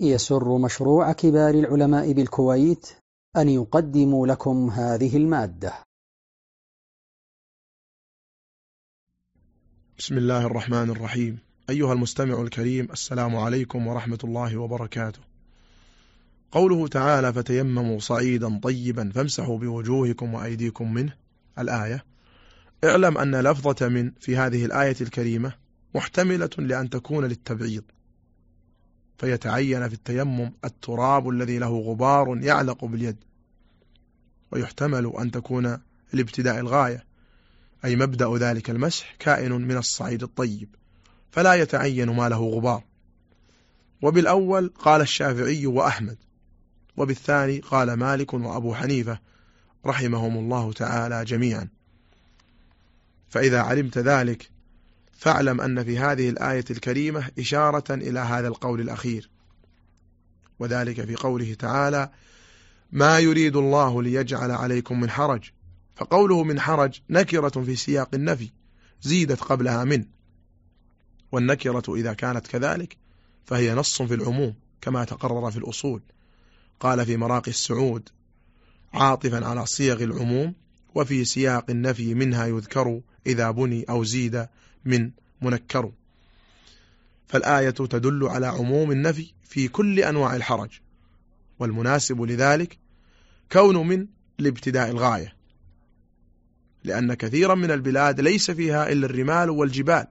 يسر مشروع كبار العلماء بالكويت أن يقدم لكم هذه المادة. بسم الله الرحمن الرحيم. أيها المستمع الكريم السلام عليكم ورحمة الله وبركاته. قوله تعالى فتيمموا صعيدا طيبا فامسحوا بوجوهكم وأيديكم منه. الآية اعلم أن لفظة من في هذه الآية الكريمة محتملة لأن تكون للتبعيض. فيتعين في التيمم التراب الذي له غبار يعلق باليد. ويحتمل أن تكون لابتداء الغاية أي مبدأ ذلك المسح كائن من الصعيد الطيب فلا يتعين ما له غبار. وبالأول قال الشافعي وأحمد وبالثاني قال مالك وأبو حنيفة رحمهم الله تعالى جميعا. فإذا علمت ذلك فاعلم أن في هذه الآية الكريمة إشارة إلى هذا القول الأخير. وذلك في قوله تعالى ما يريد الله ليجعل عليكم من حرج. فقوله من حرج نكرة في سياق النفي زيدت قبلها من. والنكرة إذا كانت كذلك فهي نص في العموم كما تقرر في الأصول. قال في مراقي السعود عاطفا على صيغ العموم وفي سياق النفي منها يذكر إذا بني أو زيد من منكر. فالآية تدل على عموم النفي في كل أنواع الحرج والمناسب لذلك كون من لابتداء الغاية لأن كثيرا من البلاد ليس فيها إلا الرمال والجبال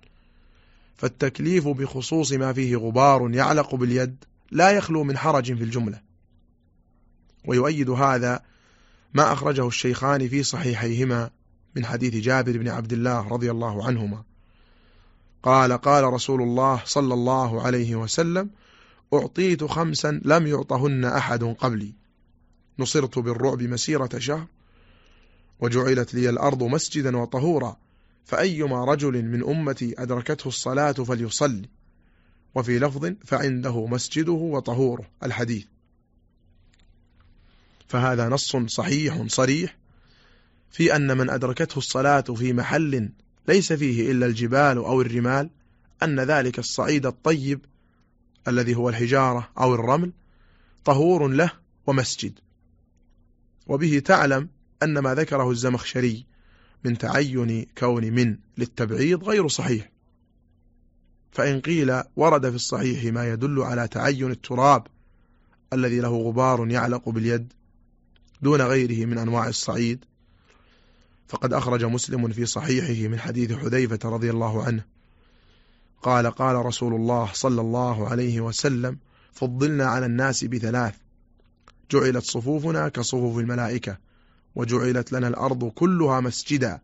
فالتكليف بخصوص ما فيه غبار يعلق باليد لا يخلو من حرج في الجملة. ويؤيد هذا ما أخرجه الشيخان في صحيحيهما من حديث جابر بن عبد الله رضي الله عنهما. قال قال رسول الله صلى الله عليه وسلم أعطيت خمسا لم يعطهن أحد قبلي. نصرت بالرعب مسيرة شهر وجعلت لي الأرض مسجدا وطهورا فأيما رجل من أمتي أدركته الصلاة فليصلي. وفي لفظ فعنده مسجده وطهوره. الحديث. فهذا نص صحيح صريح في أن من أدركته الصلاة في محل ليس فيه إلا الجبال أو الرمال أن ذلك الصعيد الطيب الذي هو الحجارة أو الرمل طهور له ومسجد. وبه تعلم أن ما ذكره الزمخشري من تعين كون من للتبعيض غير صحيح. فإن قيل ورد في الصحيح ما يدل على تعين التراب الذي له غبار يعلق باليد دون غيره من أنواع الصعيد فقد أخرج مسلم في صحيحه من حديث حذيفة رضي الله عنه. قال قال رسول الله صلى الله عليه وسلم فضلنا على الناس بثلاث. جعلت صفوفنا كصفوف الملائكة وجعلت لنا الأرض كلها مسجدا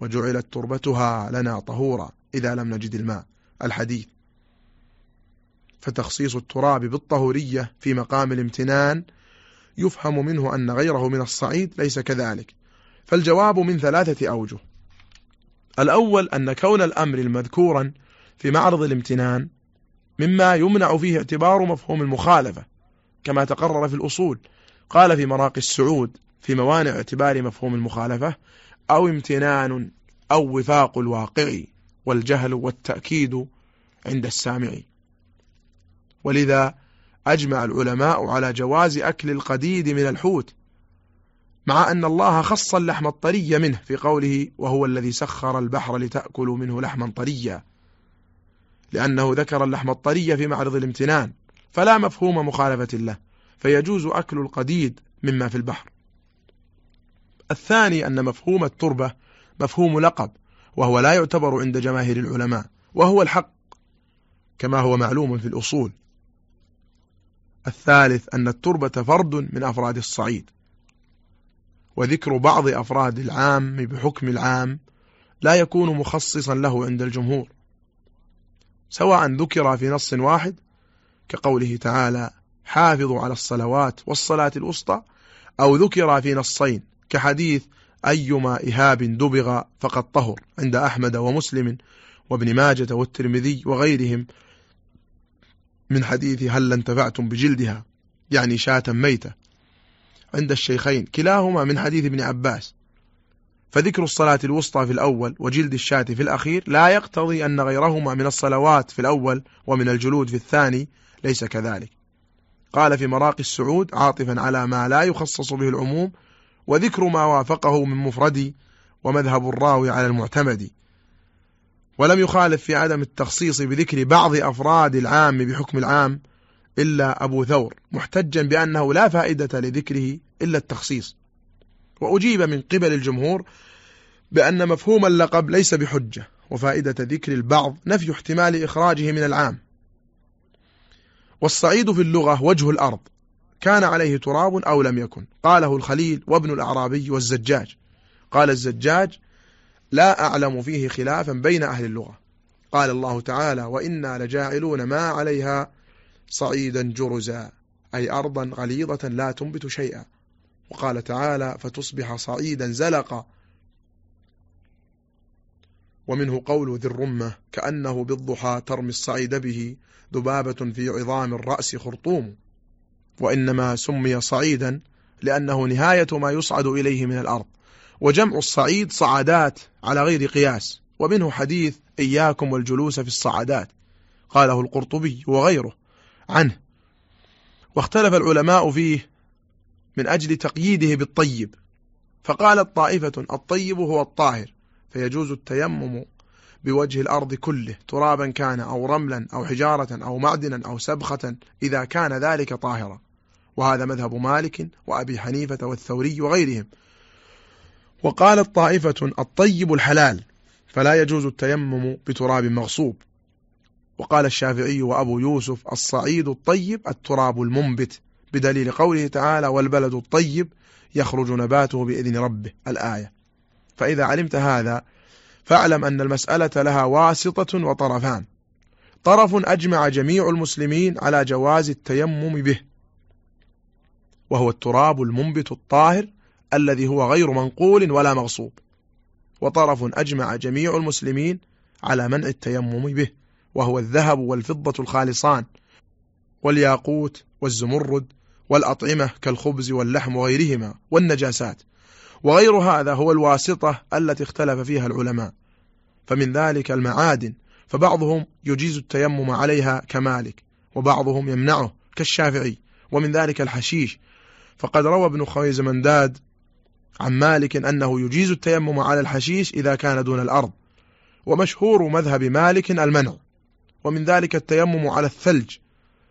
وجعلت تربتها لنا طهورا إذا لم نجد الماء. الحديث. فتخصيص التراب بالطهورية في مقام الامتنان يفهم منه أن غيره من الصعيد ليس كذلك. فالجواب من ثلاثة أوجه. الأول أن كون الأمر المذكورا في معرض الامتنان مما يمنع فيه اعتبار مفهوم المخالفة كما تقرر في الأصول. قال في مراقي السعود في موانع اعتبار مفهوم المخالفة أو امتنان أو وفاق الواقع والجهل والتأكيد عند السامع. ولذا أجمع العلماء على جواز أكل القديد من الحوت مع أن الله خص اللحم الطري منه في قوله وهو الذي سخر البحر لتأكلوا منه لحما طريا. لأنه ذكر اللحم الطري في معرض الامتنان فلا مفهوم مخالفة له فيجوز أكل القديد مما في البحر. الثاني أن مفهوم التربة مفهوم لقب وهو لا يعتبر عند جماهير العلماء وهو الحق كما هو معلوم في الأصول. الثالث أن التربة فرد من أفراد الصعيد. وذكر بعض أفراد العام بحكم العام لا يكون مخصصا له عند الجمهور سواء ذكر في نص واحد كقوله تعالى حافظوا على الصلوات والصلاة الوسطى أو ذكر في نصين كحديث أيما إهاب دبغ فقد طهر عند أحمد ومسلم وابن ماجة والترمذي وغيرهم من حديث هل انتفعتم بجلدها؟ يعني شاة ميتة. عند الشيخين. كلاهما من حديث ابن عباس. فذكر الصلاة الوسطى في الأول وجلد الشاة في الأخير. لا يقتضي أن غيرهما من الصلوات في الأول ومن الجلود في الثاني. ليس كذلك. قال في مراقي السعود عاطفا على ما لا يخصص به العموم. وذكر ما وافقه من مفردي ومذهب الراوي على المعتمد. ولم يخالف في عدم التخصيص بذكر بعض أفراد العام بحكم العام. إلا أبو ثور محتجا بأنه لا فائدة لذكره إلا التخصيص. وأجيب من قبل الجمهور بأن مفهوم اللقب ليس بحجة وفائدة ذكر البعض نفي احتمال إخراجه من العام. والصعيد في اللغة وجه الأرض كان عليه تراب أو لم يكن قاله الخليل وابن الأعرابي والزجاج. قال الزجاج لا أعلم فيه خلافا بين أهل اللغة قال الله تعالى وإنا لجاعلون ما عليها صعيدا جرزا أي أرضا غليظة لا تنبت شيئا. وقال تعالى فتصبح صعيدا زلقا. ومنه قول ذي الرمة كأنه بالضحى ترمي الصعيد به ذبابة في عظام الرأس خرطوم. وإنما سمي صعيدا لأنه نهاية ما يصعد إليه من الأرض. وجمع الصعيد صعدات على غير قياس. ومنه حديث إياكم والجلوس في الصعدات قاله القرطبي وغيره. عنه. واختلف العلماء فيه من أجل تقييده بالطيب. فقالت طائفة الطيب هو الطاهر فيجوز التيمم بوجه الأرض كله ترابا كان أو رملا أو حجارة أو معدنا أو سبخة إذا كان ذلك طاهرا. وهذا مذهب مالك وأبي حنيفة والثوري وغيرهم. وقالت طائفة الطيب الحلال فلا يجوز التيمم بتراب مغصوب. وقال الشافعي وأبو يوسف الصعيد الطيب التراب المنبت بدليل قوله تعالى والبلد الطيب يخرج نباته بإذن ربه. الآية. فإذا علمت هذا فاعلم أن المسألة لها واسطة وطرفان. طرف أجمع جميع المسلمين على جواز التيمم به وهو التراب المنبت الطاهر الذي هو غير منقول ولا مغصوب. وطرف أجمع جميع المسلمين على منع التيمم به. وهو الذهب والفضة الخالصان والياقوت والزمرد والأطعمة كالخبز واللحم وغيرهما والنجاسات. وغير هذا هو الواسطة التي اختلف فيها العلماء. فمن ذلك المعادن فبعضهم يجيز التيمم عليها كمالك وبعضهم يمنعه كالشافعي ومن ذلك الحشيش. فقد روى ابن خويزمنداد عن مالك أنه يجيز التيمم على الحشيش إذا كان دون الأرض. ومشهور مذهب مالك المنع. ومن ذلك التيمم على الثلج.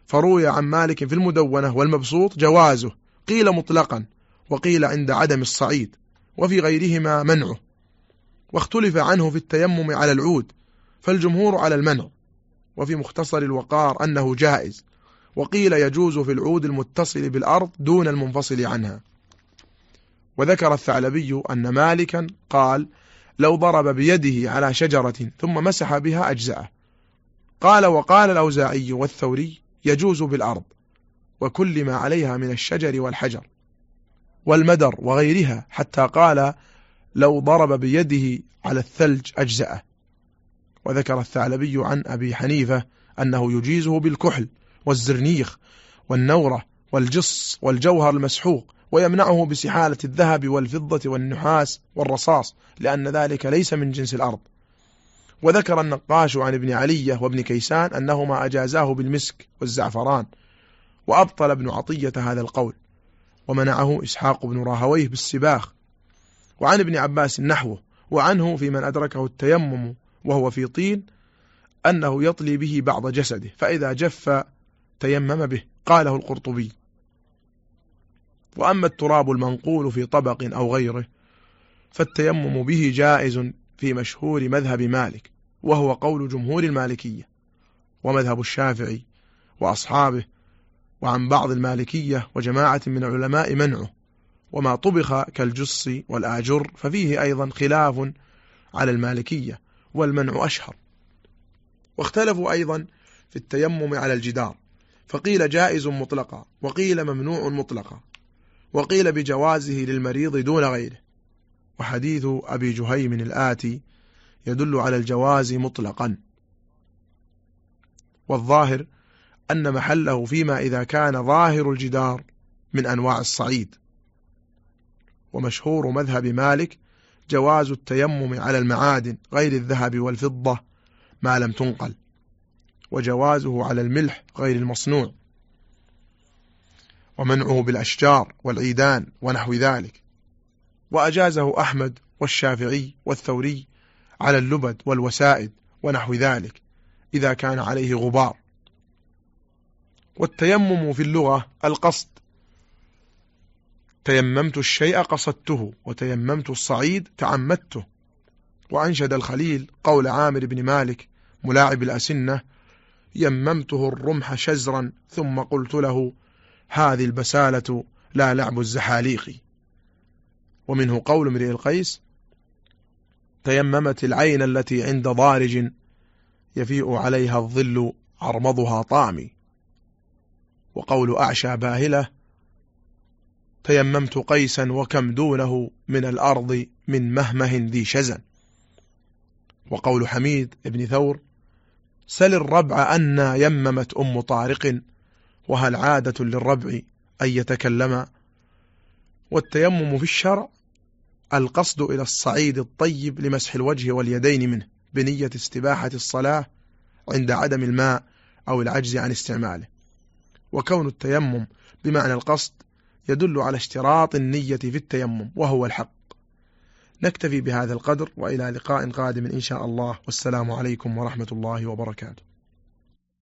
فروي عن مالك في المدونة والمبسوط جوازه. قيل مطلقا وقيل عند عدم الصعيد وفي غيرهما منعه. واختلف عنه في التيمم على العود فالجمهور على المنع. وفي مختصر الوقار أنه جائز. وقيل يجوز في العود المتصل بالأرض دون المنفصل عنها. وذكر الثعلبي أن مالكا قال لو ضرب بيده على شجرة ثم مسح بها أجزأه. قال وقال الأوزاعي والثوري يجوز بالأرض وكل ما عليها من الشجر والحجر والمدر وغيرها حتى قال لو ضرب بيده على الثلج أجزأه. وذكر الثعلبي عن أبي حنيفة أنه يجيزه بالكحل والزرنيخ والنورة والجص والجوهر المسحوق ويمنعه بسحالة الذهب والفضة والنحاس والرصاص لأن ذلك ليس من جنس الأرض. وذكر النقاش عن ابن علية وابن كيسان أنهما أجازاه بالمسك والزعفران وأبطل ابن عطية هذا القول ومنعه إسحاق بن راهويه بالسباخ وعن ابن عباس نحوه وعنه في من أدركه التيمم وهو في طين أنه يطلي به بعض جسده فإذا جف تيمم به قاله القرطبي. وأما التراب المنقول في طبق أو غيره فالتيمم به جائز في مشهور مذهب مالك وهو قول جمهور المالكية ومذهب الشافعي وأصحابه وعن بعض المالكية وجماعة من العلماء منعه وما طبخ كالجص والآجر ففيه أيضا خلاف على المالكية والمنع أشهر. واختلفوا أيضا في التيمم على الجدار فقيل جائز مطلقا وقيل ممنوع مطلقا وقيل بجوازه للمريض دون غيره. وحديث أبي جهيم الآتي يدل على الجواز مطلقا. والظاهر أن محله فيما إذا كان ظاهر الجدار من أنواع الصعيد. ومشهور مذهب مالك جواز التيمم على المعادن غير الذهب والفضة ما لم تنقل وجوازه على الملح غير المصنوع ومنعه بالأشجار والعيدان ونحو ذلك. وأجازه أحمد والشافعي والثوري على اللبد والوسائد ونحو ذلك إذا كان عليه غبار. والتيمم في اللغة القصد. تيممت الشيء قصدته وتيممت الصعيد تعمدته. وأنشد الخليل قول عامر بن مالك ملاعب الأسنة يممته الرمح شزرا ثم قلت له هذه البسالة لا لعب الزحاليق. ومنه قول امرئ القيس تيممت العين التي عند ضارج يفيء عليها الظل عرمضها طامي وقول أعشى باهلة تيممت قيسا وكم دونه من الأرض من مهمه ذي شزن وقول حميد بن ثور سل الربع أن يممت أم طارق وهل عادة للربع أن يتكلم؟ والتيمم في الشرع القصد إلى الصعيد الطيب لمسح الوجه واليدين منه بنية استباحة الصلاة عند عدم الماء أو العجز عن استعماله. وكون التيمم بمعنى القصد يدل على اشتراط النية في التيمم وهو الحق. نكتفي بهذا القدر وإلى لقاء قادم إن شاء الله. والسلام عليكم ورحمة الله وبركاته.